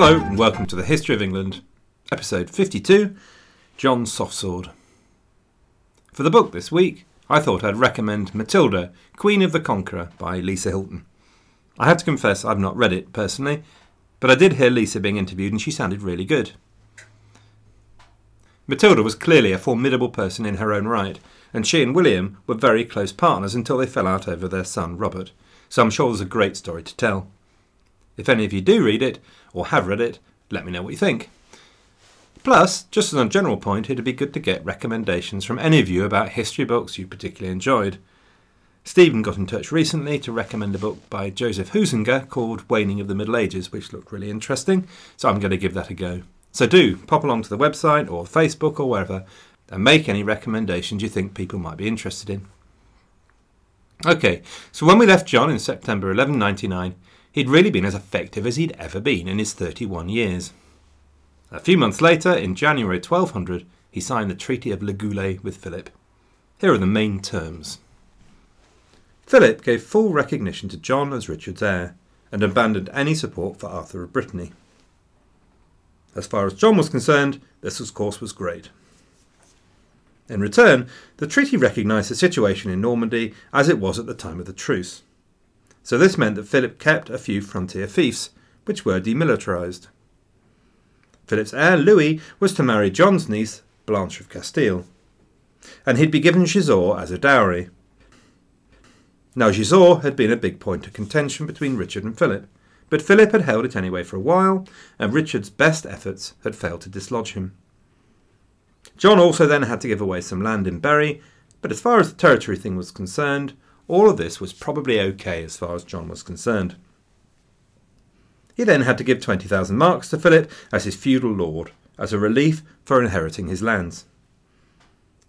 Hello, and welcome to the History of England, episode 52 John Softsword. For the book this week, I thought I'd recommend Matilda, Queen of the Conqueror by Lisa Hilton. I have to confess I've not read it personally, but I did hear Lisa being interviewed and she sounded really good. Matilda was clearly a formidable person in her own right, and she and William were very close partners until they fell out over their son Robert, so I'm sure there's a great story to tell. If any of you do read it, or have read it, let me know what you think. Plus, just as a general point, it'd be good to get recommendations from any of you about history books you particularly enjoyed. Stephen got in touch recently to recommend a book by Joseph Huizinga called Waning of the Middle Ages, which looked really interesting, so I'm going to give that a go. So do pop along to the website or Facebook or wherever and make any recommendations you think people might be interested in. Okay, so when we left John in September 1199, he'd really been as effective as he'd ever been in his 31 years. A few months later, in January 1200, he signed the Treaty of Le Goulet with Philip. Here are the main terms. Philip gave full recognition to John as Richard's heir and abandoned any support for Arthur of Brittany. As far as John was concerned, this of course was great. In return, the treaty recognised the situation in Normandy as it was at the time of the truce. So this meant that Philip kept a few frontier fiefs, which were demilitarised. Philip's heir, Louis, was to marry John's niece, Blanche of Castile, and he'd be given Gisors as a dowry. Now, Gisors had been a big point of contention between Richard and Philip, but Philip had held it anyway for a while, and Richard's best efforts had failed to dislodge him. John also then had to give away some land in Berry, but as far as the territory thing was concerned, all of this was probably okay as far as John was concerned. He then had to give 20,000 marks to Philip as his feudal lord, as a relief for inheriting his lands.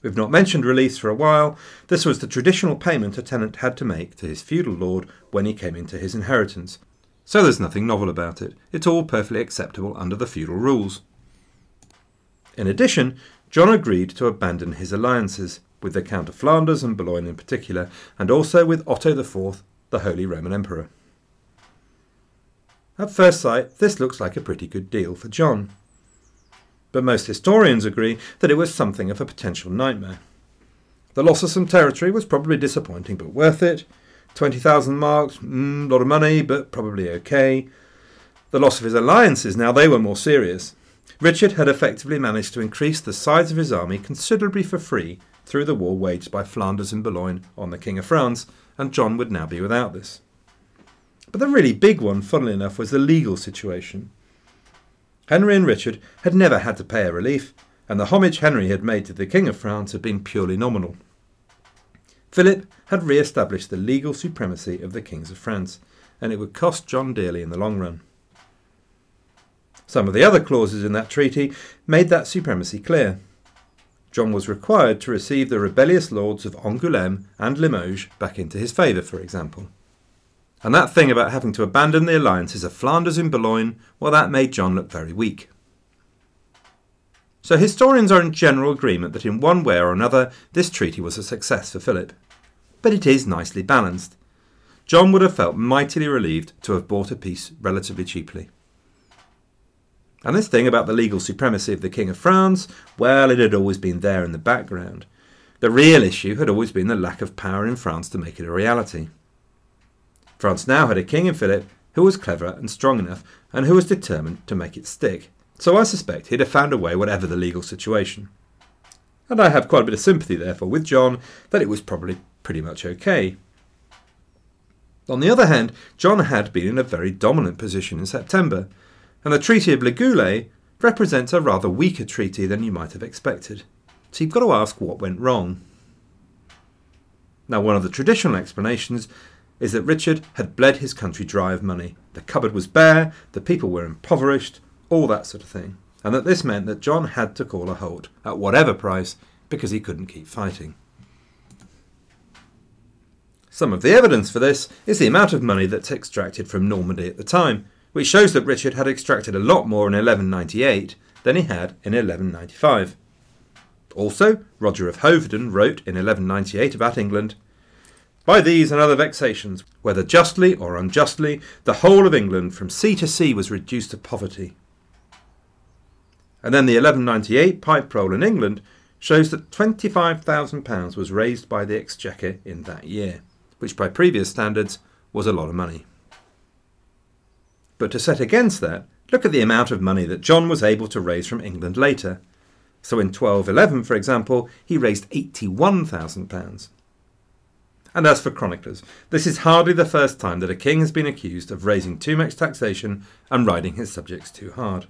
We've not mentioned reliefs for a while. This was the traditional payment a tenant had to make to his feudal lord when he came into his inheritance. So there's nothing novel about it. It's all perfectly acceptable under the feudal rules. In addition, John agreed to abandon his alliances with the Count of Flanders and Boulogne in particular, and also with Otto IV, the Holy Roman Emperor. At first sight, this looks like a pretty good deal for John. But most historians agree that it was something of a potential nightmare. The loss of some territory was probably disappointing but worth it. 20,000 marks, a mm, lot of money, but probably okay. The loss of his alliances, now they were more serious. Richard had effectively managed to increase the size of his army considerably for free through the war waged by Flanders and Boulogne on the King of France, and John would now be without this. But the really big one, funnily enough, was the legal situation. Henry and Richard had never had to pay a relief, and the homage Henry had made to the King of France had been purely nominal. Philip had re established the legal supremacy of the kings of France, and it would cost John dearly in the long run. Some of the other clauses in that treaty made that supremacy clear. John was required to receive the rebellious lords of Angoulême and Limoges back into his favour, for example. And that thing about having to abandon the alliances of Flanders and Boulogne, well, that made John look very weak. So historians are in general agreement that in one way or another this treaty was a success for Philip. But it is nicely balanced. John would have felt mightily relieved to have bought a peace relatively cheaply. And this thing about the legal supremacy of the King of France, well, it had always been there in the background. The real issue had always been the lack of power in France to make it a reality. France now had a king in Philip who was clever and strong enough and who was determined to make it stick. So I suspect he'd have found a way, whatever the legal situation. And I have quite a bit of sympathy, therefore, with John that it was probably pretty much okay. On the other hand, John had been in a very dominant position in September, and the Treaty of Le Goulet represents a rather weaker treaty than you might have expected. So you've got to ask what went wrong. Now, one of the traditional explanations is that Richard had bled his country dry of money. The cupboard was bare, the people were impoverished, all that sort of thing. And that this meant that John had to call a halt, at whatever price, because he couldn't keep fighting. Some of the evidence for this is the amount of money that's extracted from Normandy at the time, which shows that Richard had extracted a lot more in 1198 than he had in 1195. Also, Roger of Hoveden wrote in 1198 about England By these and other vexations, whether justly or unjustly, the whole of England from sea to sea was reduced to poverty. And then the 1198 Pipe Roll in England shows that £25,000 was raised by the Exchequer in that year, which by previous standards was a lot of money. But to set against that, look at the amount of money that John was able to raise from England later. So in 1211, for example, he raised £81,000. And as for chroniclers, this is hardly the first time that a king has been accused of raising too much taxation and riding his subjects too hard.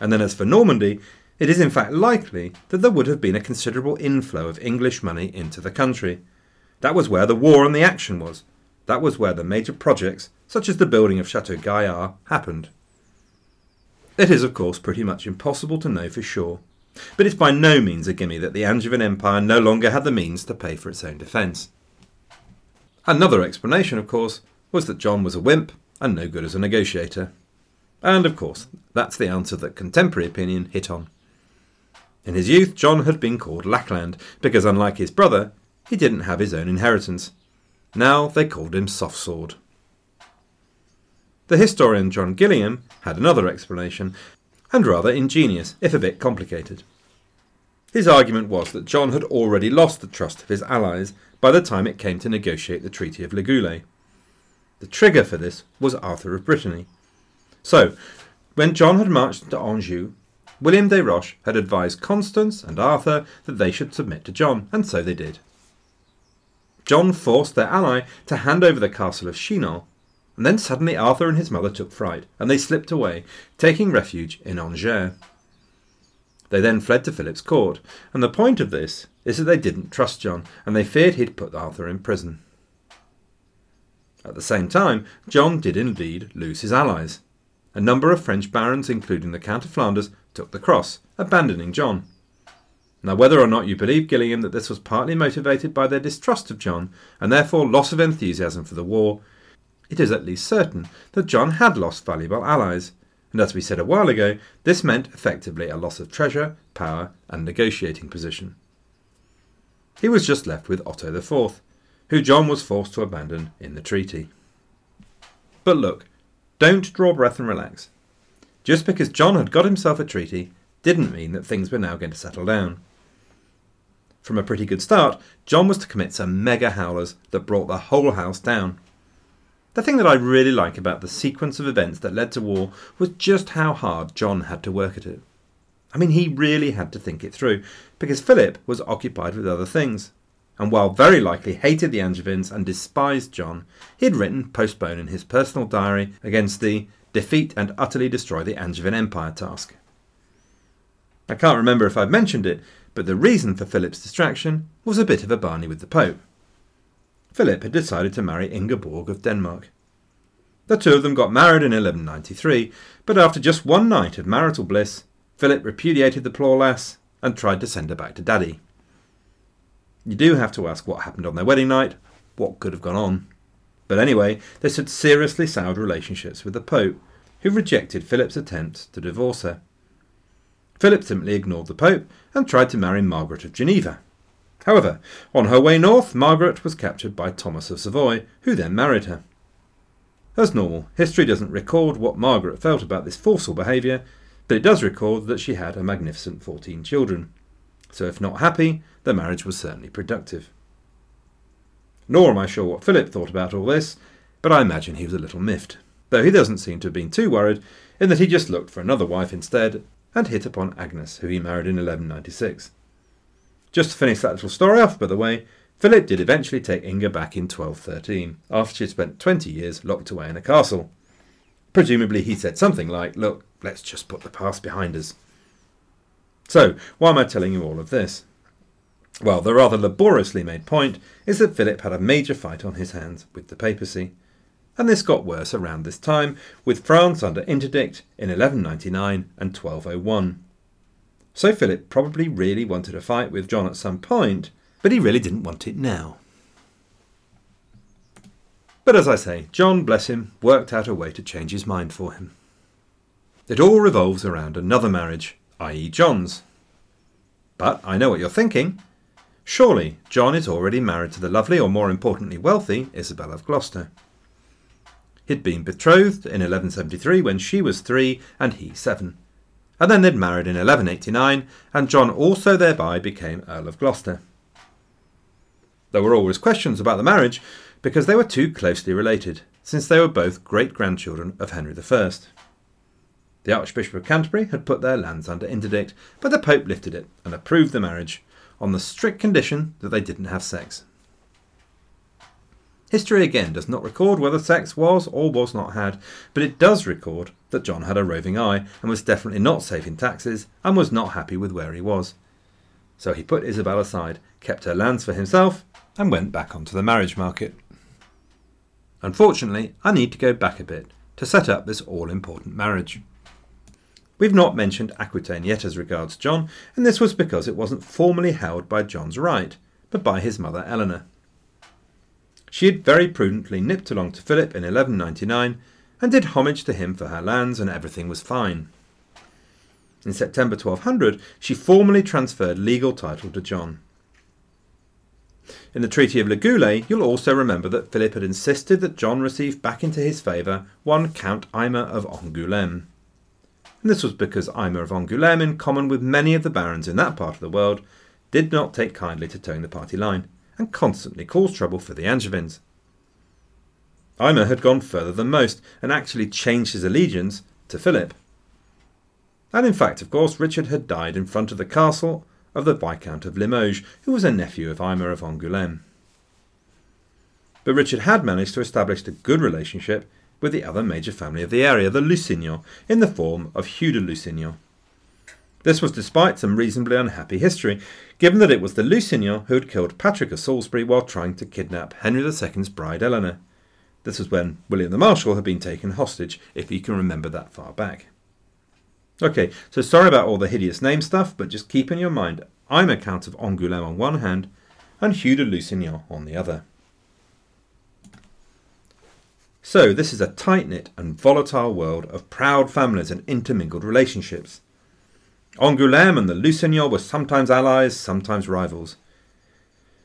And then as for Normandy, it is in fact likely that there would have been a considerable inflow of English money into the country. That was where the war and the action was. That was where the major projects, such as the building of Chateau Gaillard, happened. It is, of course, pretty much impossible to know for sure, but it's by no means a gimme that the Angevin Empire no longer had the means to pay for its own defence. Another explanation, of course, was that John was a wimp and no good as a negotiator. And, of course, that's the answer that contemporary opinion hit on. In his youth, John had been called Lackland because, unlike his brother, he didn't have his own inheritance. Now they called him Softsword. The historian John Gillingham had another explanation, and rather ingenious, if a bit complicated. His argument was that John had already lost the trust of his allies by the time it came to negotiate the Treaty of Le Goulet. The trigger for this was Arthur of Brittany. So, when John had marched into Anjou, William de Roche had advised Constance and Arthur that they should submit to John, and so they did. John forced their ally to hand over the castle of Chinon, and then suddenly Arthur and his mother took fright, and they slipped away, taking refuge in Angers. They then fled to Philip's court, and the point of this is that they didn't trust John, and they feared he'd put Arthur in prison. At the same time, John did indeed lose his allies. A number of French barons, including the Count of Flanders, took the cross, abandoning John. Now, whether or not you believe Gillingham that this was partly motivated by their distrust of John, and therefore loss of enthusiasm for the war, it is at least certain that John had lost valuable allies, and as we said a while ago, this meant effectively a loss of treasure, power, and negotiating position. He was just left with Otto IV, who John was forced to abandon in the treaty. But look, don't draw breath and relax. Just because John had got himself a treaty didn't mean that things were now going to settle down. From a pretty good start, John was to commit some mega howlers that brought the whole house down. The thing that I really like about the sequence of events that led to war was just how hard John had to work at it. I mean, he really had to think it through, because Philip was occupied with other things. And while very likely hated the Angevins and despised John, he had written postpone in his personal diary against the defeat and utterly destroy the Angevin Empire task. I can't remember if I've mentioned it, but the reason for Philip's distraction was a bit of a barney with the Pope. Philip had decided to marry Ingeborg of Denmark. The two of them got married in 1193, but after just one night of marital bliss, Philip repudiated the poor lass and tried to send her back to daddy. You do have to ask what happened on their wedding night, what could have gone on. But anyway, this had seriously soured relationships with the Pope, who rejected Philip's attempts to divorce her. Philip simply ignored the Pope and tried to marry Margaret of Geneva. However, on her way north, Margaret was captured by Thomas of Savoy, who then married her. As normal, history doesn't record what Margaret felt about this forceful behaviour, but it does record that she had a magnificent 14 children. So, if not happy, the marriage was certainly productive. Nor am I sure what Philip thought about all this, but I imagine he was a little miffed, though he doesn't seem to have been too worried, in that he just looked for another wife instead and hit upon Agnes, who he married in 1196. Just to finish that little story off, by the way, Philip did eventually take Inga back in 1213, after she had spent 20 years locked away in a castle. Presumably he said something like, Look, let's just put the past behind us. So, why am I telling you all of this? Well, the rather laboriously made point is that Philip had a major fight on his hands with the papacy and this got worse around this time, with France under interdict in 1199 and 1201. So Philip probably really wanted a fight with John at some point, but he really didn't want it now. But as I say, John, bless him, worked out a way to change his mind for him. It all revolves around another marriage, i.e., John's. But I know what you're thinking. Surely John is already married to the lovely, or more importantly, wealthy Isabel of Gloucester. He'd been betrothed in 1173 when she was three and he seven, and then they'd married in 1189, and John also thereby became Earl of Gloucester. There were always questions about the marriage because they were too closely related, since they were both great grandchildren of Henry I. The Archbishop of Canterbury had put their lands under interdict, but the Pope lifted it and approved the marriage, on the strict condition that they didn't have sex. History again does not record whether sex was or was not had, but it does record that John had a roving eye and was definitely not saving taxes and was not happy with where he was. So he put Isabel aside, kept her lands for himself, and went back onto the marriage market. Unfortunately, I need to go back a bit to set up this all important marriage. We've not mentioned Aquitaine yet as regards John, and this was because it wasn't formally held by John's right, but by his mother Eleanor. She had very prudently nipped along to Philip in 1199 and did homage to him for her lands, and everything was fine. In September 1200, she formally transferred legal title to John. In the Treaty of Le Goulet, you'll also remember that Philip had insisted that John receive back into his favour one Count Aymer of Angoulême and this was because Aymer of Angoulême, in common with many of the barons in that part of the world, did not take kindly to toeing the party line, and constantly caused trouble for the Angevins. Aymer had gone further than most, and actually changed his allegiance to Philip. And in fact, of course, Richard had died in front of the castle of the Viscount of Limoges, who was a nephew of Aymer of Angoulême. But Richard had managed to establish a good relationship with the other major family of the area, the Lusignans, in the form of Hugh de Lusignan. This was despite some reasonably unhappy history, given that it was the Lusignans who had killed Patrick of Salisbury while trying to kidnap Henry II's bride Eleanor. This was when William the Marshal had been taken hostage, if you can remember that far back. Okay, so sorry about all the hideous name stuff, but just keep in your mind Aymer Count of Angoulême on one hand, and Hugh de Lusignan on the other. So, this is a tight knit and volatile world of proud families and intermingled relationships. Angoulême and the Lusignans were sometimes allies, sometimes rivals.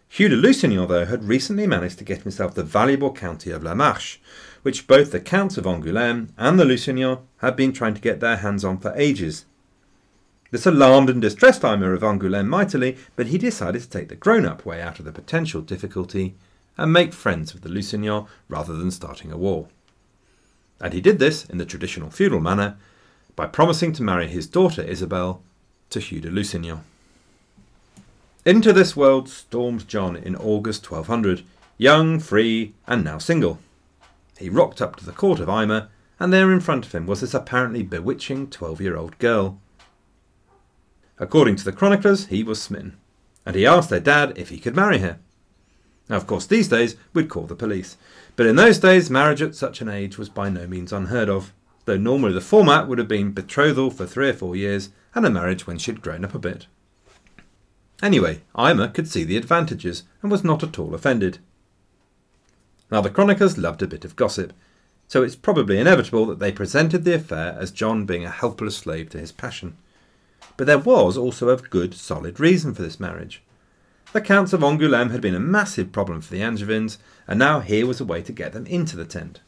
Hugh de Lusignan, though, had recently managed to get himself the valuable county of La Marche, which both the Counts of Angoulême and the Lusignans had been trying to get their hands on for ages. This alarmed and distressed Aymer of Angoulême mightily, but he decided to take the grown up way out of the potential difficulty and make friends with the Lusignans rather than starting a war. And he did this in the traditional feudal manner by promising to marry his daughter Isabel to Hugh de Lusignan. Into this world stormed John in August 1200, young, free, and now single. He rocked up to the court of Aymer, and there in front of him was this apparently bewitching 12 year old girl. According to the chroniclers, he was smitten, and he asked their dad if he could marry her. Now, of course, these days we'd call the police. But in those days, marriage at such an age was by no means unheard of, though normally the format would have been betrothal for three or four years and a marriage when she'd grown up a bit. Anyway, Aymer could see the advantages and was not at all offended. Now, the chroniclers loved a bit of gossip, so it's probably inevitable that they presented the affair as John being a helpless slave to his passion. But there was also a good, solid reason for this marriage. The Counts of Angoulême had been a massive problem for the Angevins, and now here was a way to get them into the tent.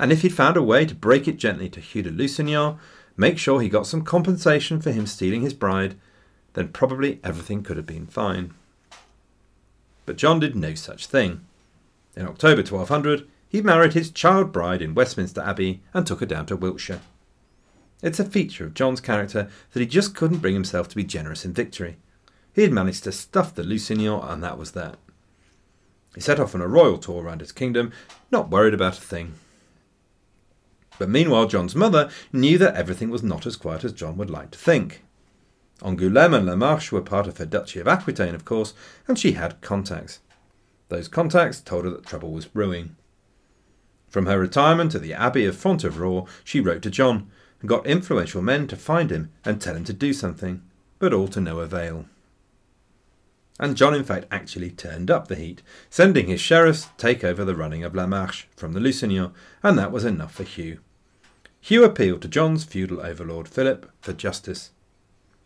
And if he'd found a way to break it gently to Hugh de Lusignan, make sure he got some compensation for him stealing his bride, then probably everything could have been fine. But John did no such thing. In October 1200, he married his child bride in Westminster Abbey and took her down to Wiltshire. It's a feature of John's character that he just couldn't bring himself to be generous in victory. He had managed to stuff the Lusignans, and that was that. He set off on a royal tour around his kingdom, not worried about a thing. But meanwhile, John's mother knew that everything was not as quiet as John would like to think. Angoulême and La Marche were part of her Duchy of Aquitaine, of course, and she had contacts. Those contacts told her that trouble was brewing. From her retirement at the Abbey of Fontevraud, she wrote to John and got influential men to find him and tell him to do something, but all to no avail and John in fact actually turned up the heat, sending his sheriffs to take over the running of La Marche from the Lusignans, and that was enough for Hugh. Hugh appealed to John's feudal overlord Philip for justice,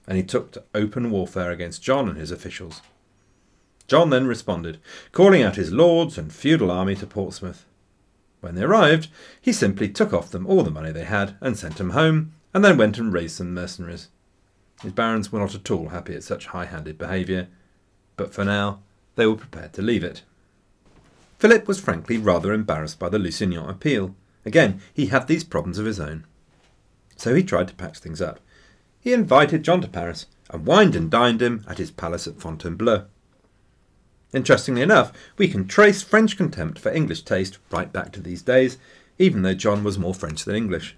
and he took to open warfare against John and his officials, John then responded, calling out his lords and feudal army to Portsmouth. When they arrived, he simply took off them all the money they had and sent them home, and then went and raised some mercenaries. His barons were not at all happy at such high handed behaviour, but for now they were prepared to leave it. Philip was frankly rather embarrassed by the Lusignan appeal. Again, he had these problems of his own. So he tried to patch things up. He invited John to Paris and wined and dined him at his palace at Fontainebleau. Interestingly enough, we can trace French contempt for English taste right back to these days, even though John was more French than English.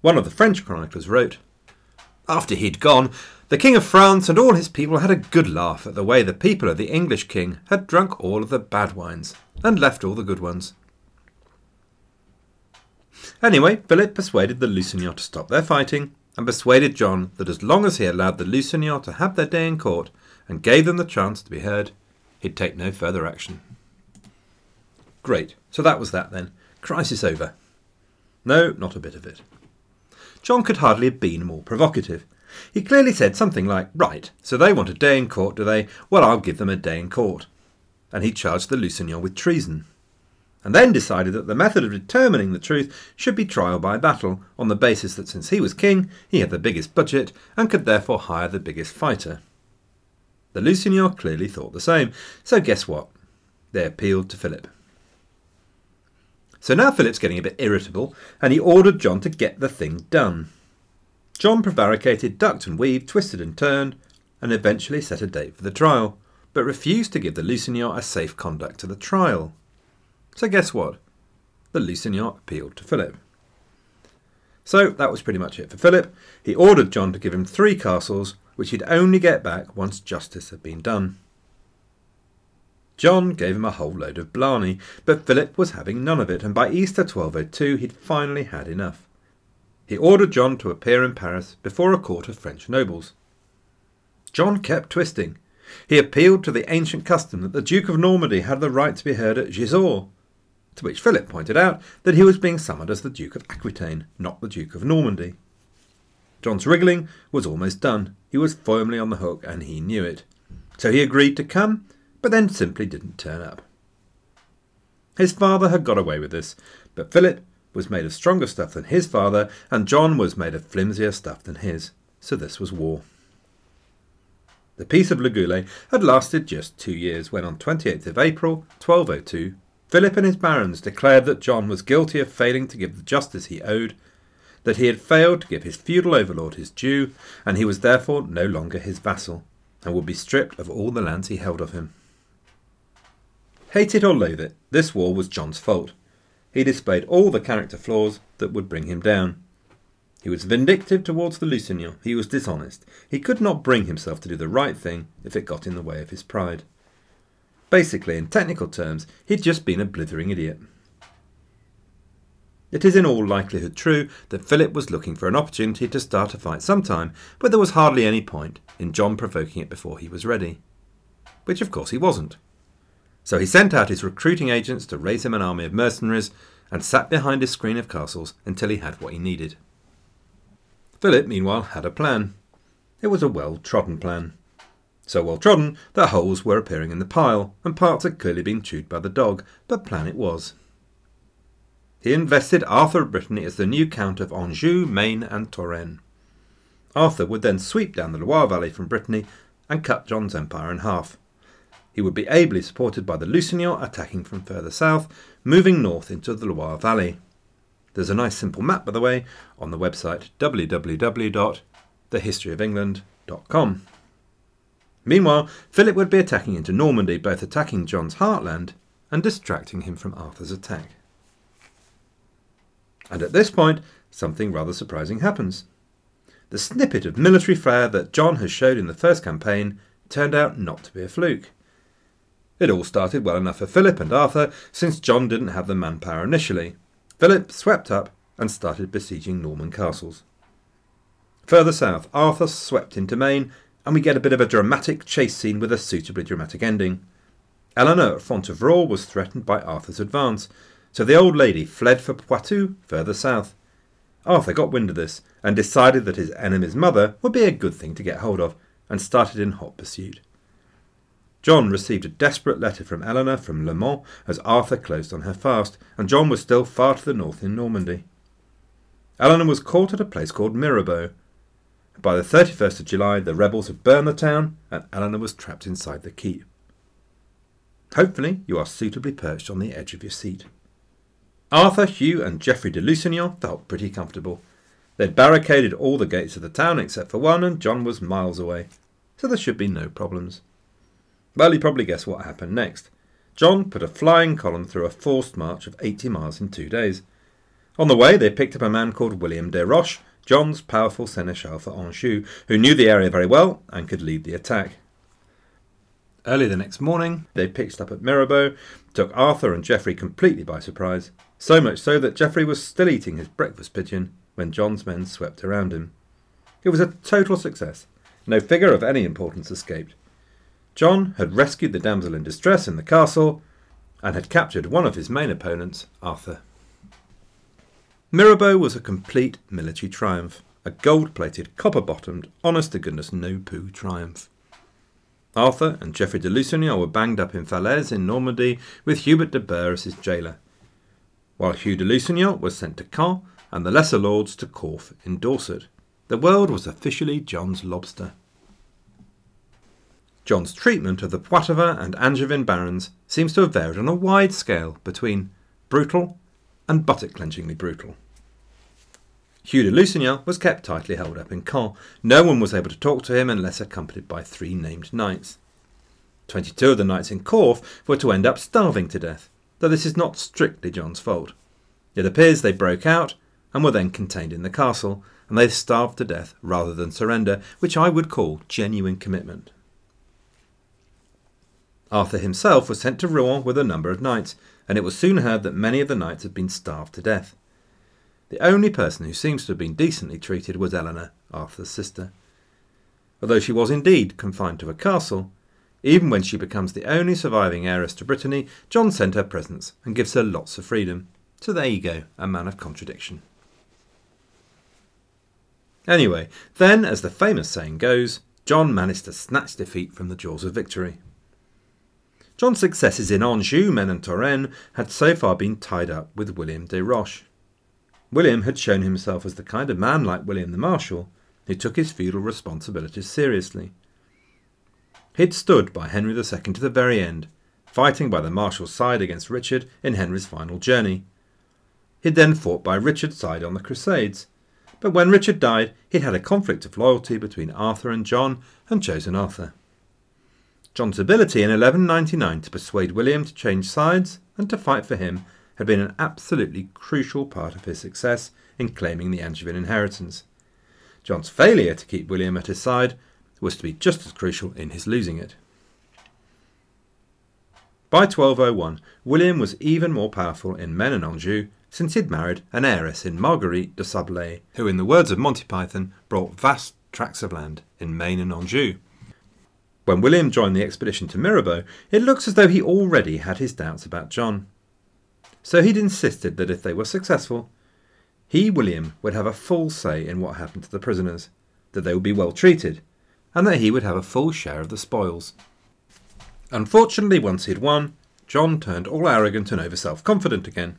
One of the French chroniclers wrote, After he'd gone, the King of France and all his people had a good laugh at the way the people of the English king had drunk all of the bad wines and left all the good ones. Anyway, Philip persuaded the Lusignans to stop their fighting and persuaded John that as long as he allowed the Lusignans to have their day in court and gave them the chance to be heard, he'd take no further action. Great, so that was that then. Crisis over. No, not a bit of it. John could hardly have been more provocative. He clearly said something like, Right, so they want a day in court, do they? Well, I'll give them a day in court. And he charged the Lusignans with treason. And then decided that the method of determining the truth should be trial by battle, on the basis that since he was king, he had the biggest budget and could therefore hire the biggest fighter. The Lusignans clearly thought the same, so guess what? They appealed to Philip. So now Philip's getting a bit irritable, and he ordered John to get the thing done. John prevaricated, ducked and weaved, twisted and turned, and eventually set a date for the trial, but refused to give the Lusignans a safe conduct to the trial. So guess what? The Lusignans appealed to Philip. So that was pretty much it for Philip. He ordered John to give him three castles, which he'd only get back once justice had been done. John gave him a whole load of blarney, but Philip was having none of it, and by Easter 1202 he'd finally had enough. He ordered John to appear in Paris before a court of French nobles. John kept twisting. He appealed to the ancient custom that the Duke of Normandy had the right to be heard at Gisors, to which Philip pointed out that he was being summoned as the Duke of Aquitaine, not the Duke of Normandy. John's wriggling was almost done. He was firmly on the hook, and he knew it. So he agreed to come, but then simply didn't turn up. His father had got away with this, but Philip was made of stronger stuff than his father, and John was made of flimsier stuff than his. So this was war. The Peace of Le had lasted just two years when, on 28th of April 1202, Philip and his barons declared that John was guilty of failing to give the justice he owed that he had failed to give his feudal overlord his due, and he was therefore no longer his vassal, and would be stripped of all the lands he held of him. Hate it or loathe it, this war was John's fault. He displayed all the character flaws that would bring him down. He was vindictive towards the Lusignans. He was dishonest. He could not bring himself to do the right thing if it got in the way of his pride. Basically, in technical terms, he'd just been a blithering idiot. It is in all likelihood true that Philip was looking for an opportunity to start a fight sometime, but there was hardly any point in John provoking it before he was ready. Which of course he wasn't. So he sent out his recruiting agents to raise him an army of mercenaries and sat behind his screen of castles until he had what he needed. Philip, meanwhile, had a plan. It was a well trodden plan. So well trodden that holes were appearing in the pile, and parts had clearly been chewed by the dog, but plan it was. He invested Arthur of Brittany as the new Count of Anjou, Maine, and Touraine. Arthur would then sweep down the Loire Valley from Brittany and cut John's empire in half. He would be ably supported by the Lusignans attacking from further south, moving north into the Loire Valley. There's a nice simple map, by the way, on the website www.thehistoryofengland.com. Meanwhile, Philip would be attacking into Normandy, both attacking John's heartland and distracting him from Arthur's attack. And at this point, something rather surprising happens. The snippet of military flair that John has showed in the first campaign turned out not to be a fluke. It all started well enough for Philip and Arthur, since John didn't have the manpower initially. Philip swept up and started besieging Norman castles. Further south, Arthur swept into Maine, and we get a bit of a dramatic chase scene with a suitably dramatic ending. Eleanor at Fontevraud was threatened by Arthur's advance, so the old lady fled for Poitou, further south. Arthur got wind of this and decided that his enemy's mother would be a good thing to get hold of, and started in hot pursuit. John received a desperate letter from Eleanor from Le Mans as Arthur closed on her fast, and John was still far to the north in Normandy. Eleanor was caught at a place called Mirabeau. By the 31st of July, the rebels had burned the town, and Eleanor was trapped inside the keep. Hopefully, you are suitably perched on the edge of your seat. Arthur, Hugh, and Geoffrey de Lusignan felt pretty comfortable. They'd barricaded all the gates of the town except for one, and John was miles away, so there should be no problems. Well, you probably guess what happened next. John put a flying column through a forced march of 80 miles in two days. On the way, they picked up a man called William de Roche, John's powerful seneschal for Anjou, who knew the area very well and could lead the attack. Early the next morning, they pitched up at Mirabeau, took Arthur and Geoffrey completely by surprise, so much so that Geoffrey was still eating his breakfast pigeon when John's men swept around him. It was a total success. No figure of any importance escaped. John had rescued the damsel in distress in the castle and had captured one of his main opponents, Arthur. Mirabeau was a complete military triumph, a gold plated, copper bottomed, honest to goodness no poo triumph. Arthur and Geoffrey de Lusignan were banged up in Falaise in Normandy with Hubert de Burgh as his jailer, while Hugh de Lusignan was sent to Caen and the lesser lords to Corfe in Dorset. The world was officially John's lobster. John's treatment of the Poitevin and Angevin barons seems to have varied on a wide scale between brutal and buttock clenchingly brutal. Hugh de Lusignan was kept tightly held up in Caen. No one was able to talk to him unless accompanied by three named knights. Twenty-two of the knights in Corfe were to end up starving to death, though this is not strictly John's fault. It appears they broke out and were then contained in the castle, and they starved to death rather than surrender, which I would call genuine commitment. Arthur himself was sent to Rouen with a number of knights, and it was soon heard that many of the knights had been starved to death. The only person who seems to have been decently treated was Eleanor, Arthur's sister. Although she was indeed confined to a castle, even when she becomes the only surviving heiress to Brittany, John sent her presents and gives her lots of freedom. So there you go, a man of contradiction. Anyway, then, as the famous saying goes, John managed to snatch defeat from the jaws of victory. John's successes in Anjou, Maine, and Touraine had so far been tied up with William de Roche. William had shown himself as the kind of man like William the Marshal who took his feudal responsibilities seriously. He'd stood by Henry II to the very end, fighting by the Marshal's side against Richard in Henry's final journey. He'd then fought by Richard's side on the Crusades, but when Richard died, he'd had a conflict of loyalty between Arthur and John and chosen Arthur. John's ability in 1199 to persuade William to change sides and to fight for him had been an absolutely crucial part of his success in claiming the Angevin inheritance. John's failure to keep William at his side was to be just as crucial in his losing it. By 1201, William was even more powerful in Maine and Anjou since he'd married an heiress in Marguerite de Sablé, who, in the words of Monty Python, brought vast tracts of land in Maine and Anjou. When William joined the expedition to Mirabeau, it looks as though he already had his doubts about John. So he'd insisted that if they were successful, he, William, would have a full say in what happened to the prisoners, that they would be well treated, and that he would have a full share of the spoils. Unfortunately, once he'd won, John turned all arrogant and over self confident again.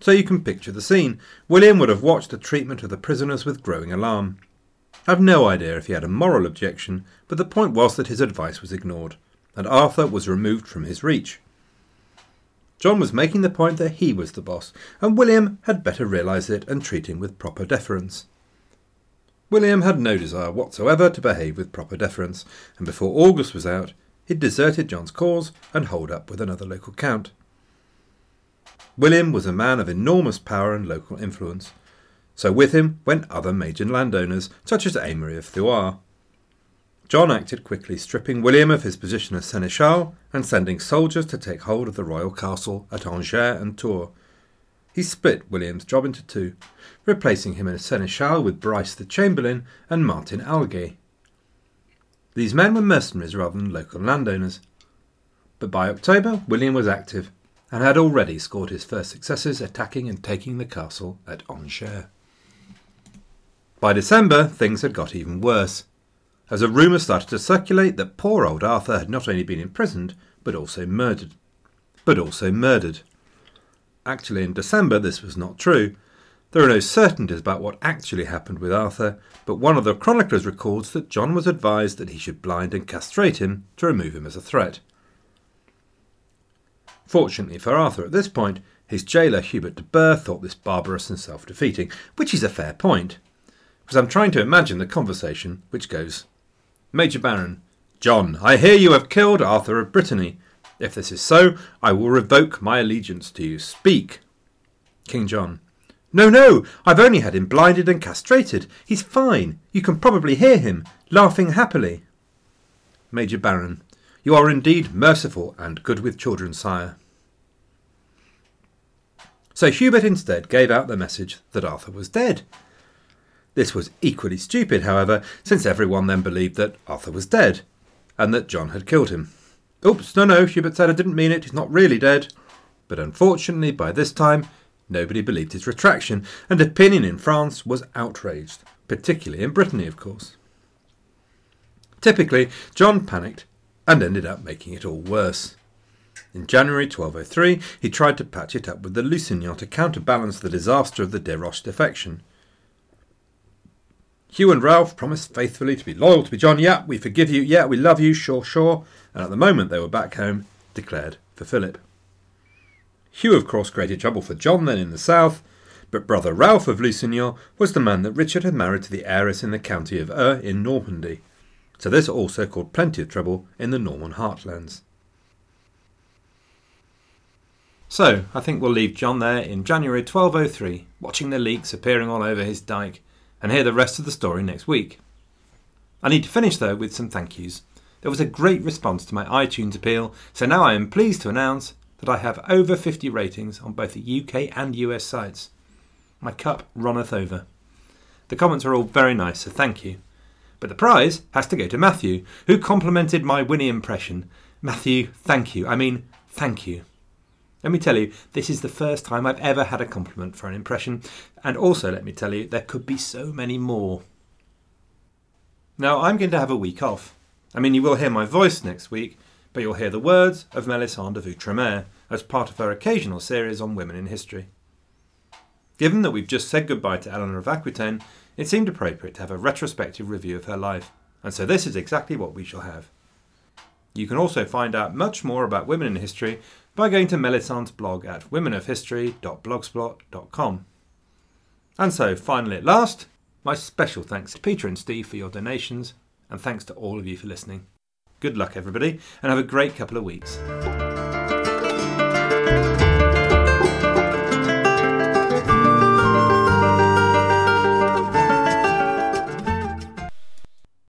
So you can picture the scene. William would have watched the treatment of the prisoners with growing alarm. I've no idea if he had a moral objection, but the point was that his advice was ignored, and Arthur was removed from his reach. John was making the point that he was the boss, and William had better realise it and treat him with proper deference. William had no desire whatsoever to behave with proper deference, and before August was out, he'd deserted John's cause and holed up with another local count. William was a man of enormous power and local influence, so with him went other major landowners, such as Amory of Thouars. John acted quickly, stripping William of his position as seneschal and sending soldiers to take hold of the royal castle at Angers and Tours. He split William's job into two, replacing him as seneschal with Bryce the Chamberlain and Martin Algay. These men were mercenaries rather than local landowners. But by October, William was active and had already scored his first successes attacking and taking the castle at Angers. By December, things had got even worse. As a rumour started to circulate that poor old Arthur had not only been imprisoned, but also murdered. But also murdered. Actually, in December, this was not true. There are no certainties about what actually happened with Arthur, but one of the chroniclers records that John was advised that he should blind and castrate him to remove him as a threat. Fortunately for Arthur at this point, his jailer Hubert de Burgh thought this barbarous and self defeating, which is a fair point. Because I'm trying to imagine the conversation, which goes Major Baron, John, I hear you have killed Arthur of Brittany. If this is so, I will revoke my allegiance to you. Speak. King John, No, no, I've only had him blinded and castrated. He's fine. You can probably hear him, laughing happily. Major Baron, You are indeed merciful and good with children, sire. So Hubert instead gave out the message that Arthur was dead. This was equally stupid, however, since everyone then believed that Arthur was dead, and that John had killed him. Oops, no, no, Hubert said, I didn't mean it, he's not really dead. But unfortunately, by this time, nobody believed his retraction, and opinion in France was outraged, particularly in Brittany, of course. Typically, John panicked and ended up making it all worse. In January 1203, he tried to patch it up with the Lusignans to counterbalance the disaster of the Desroches defection. Hugh and Ralph promised faithfully to be loyal to be John. Yeah, we forgive you. Yeah, we love you. Sure, sure. And at the moment they were back home, declared for Philip. Hugh, of course, created trouble for John then in the south, but brother Ralph of Lusignan was the man that Richard had married to the heiress in the county of Eu in Normandy. So this also caused plenty of trouble in the Norman heartlands. So, I think we'll leave John there in January 1203, watching the leaks appearing all over his dike, and hear the rest of the story next week. I need to finish though with some thank yous. There was a great response to my iTunes appeal, so now I am pleased to announce that I have over 50 ratings on both the UK and US sites. My cup runneth over. The comments are all very nice, so thank you. But the prize has to go to Matthew, who complimented my Winnie impression. Matthew, thank you. I mean, thank you. Let me tell you, this is the first time I've ever had a compliment for an impression, and also let me tell you, there could be so many more. Now, I'm going to have a week off. I mean, you will hear my voice next week, but you'll hear the words of Melisande of Outremer as part of her occasional series on women in history. Given that we've just said goodbye to Eleanor of Aquitaine, it seemed appropriate to have a retrospective review of her life, and so this is exactly what we shall have. You can also find out much more about women in history by going to Melisande's blog at womenofhistory.blogspot.com. And so, finally at last, my special thanks to Peter and Steve for your donations, and thanks to all of you for listening. Good luck, everybody, and have a great couple of weeks.